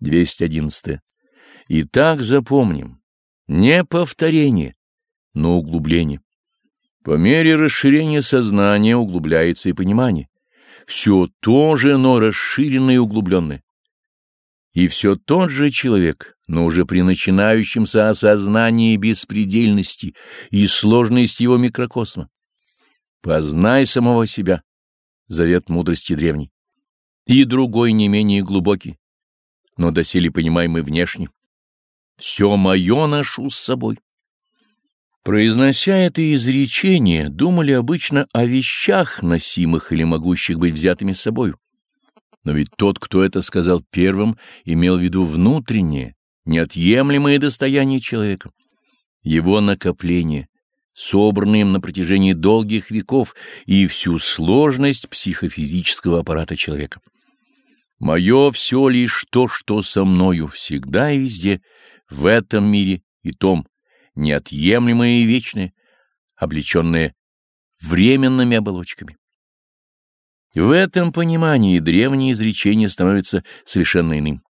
211. Итак, запомним, не повторение, но углубление. По мере расширения сознания углубляется и понимание. Все то же, но расширенное и углубленное. И все тот же человек, но уже при начинающемся осознании беспредельности и сложности его микрокосма. Познай самого себя, завет мудрости древней. И другой не менее глубокий, но доселе понимаемый внешне. Все мое ношу с собой. Произнося это изречение, думали обычно о вещах, носимых или могущих быть взятыми с собою. Но ведь тот, кто это сказал первым, имел в виду внутреннее, неотъемлемое достояние человека. Его накопление, собранное им на протяжении долгих веков, и всю сложность психофизического аппарата человека. Мое все лишь то, что со мною всегда и везде, в этом мире и том, неотъемлемое и вечное, облеченное временными оболочками. В этом понимании древнее изречение становится совершенно иным.